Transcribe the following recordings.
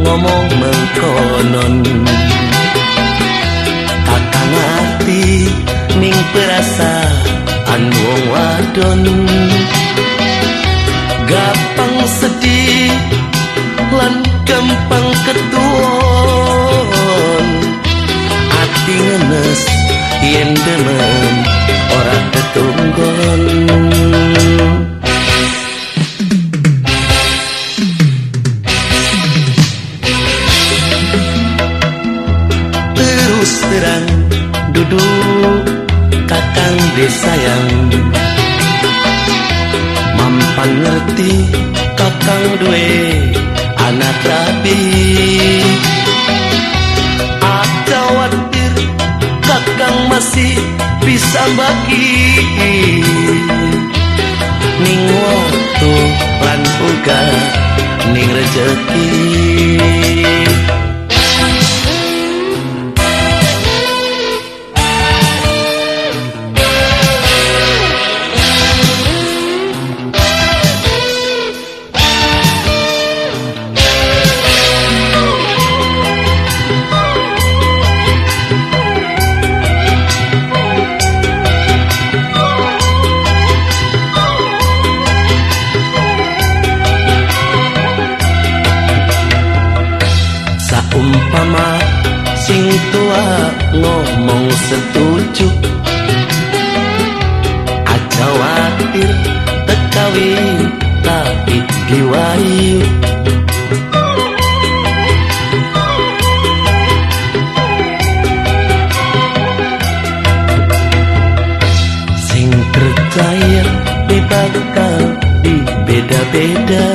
ngomong mengkonon. Kakang hati ning perasaan wong wadon. Gampang sedih lan gampang ketuon. Ati ngenes yen demen ora ketunggon terang duduk kakang desayang mampan ngerti kakang duwe anak rapi ada khawatir kakang masih bisa bagi. Ning waktu lan uga ning rejeki tua ngomong setuju. Aja khawatir tekawin tapi diwayu Sing percaya di bakal di beda-beda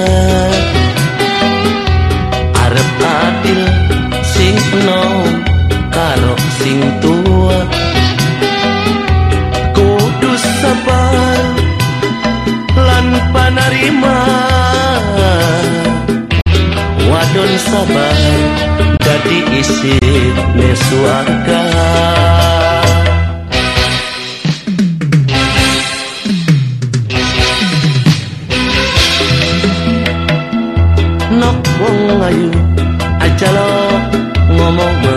wadon sabar dadi isi suarga nok wong ayu aja lo ngomong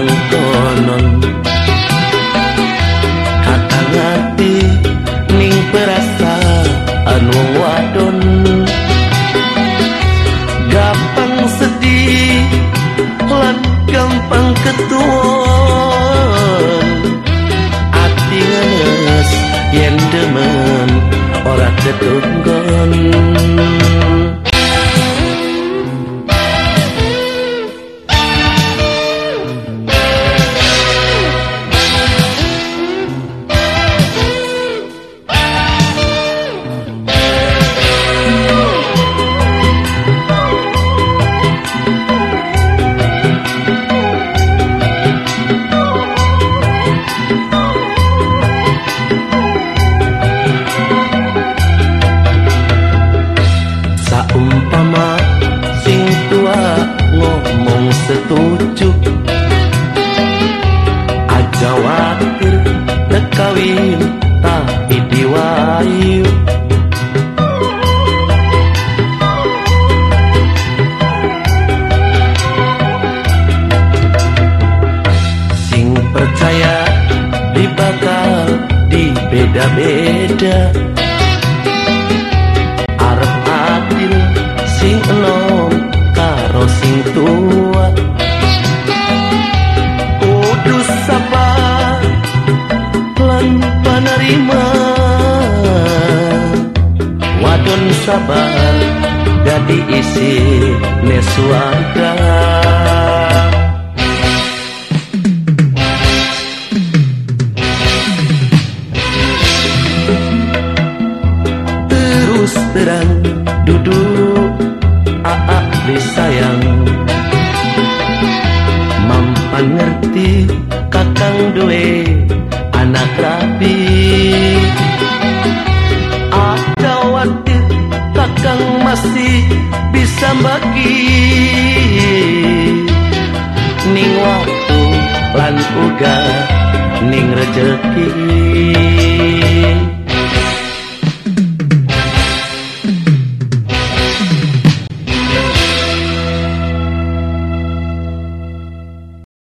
gampang ketuon ati ngenes yen demen ora ketunggon beda-beda arep adil sing enom karo sing tua. Kudu sabar lan panerima. Wadon sabar dadi isi nesuarga terus terang duduk aak sayang mampan ngerti kakang duwe anak rapi. Ada khawatir kakang masih bisa bagi. Ning waktu lan uga ning rejeki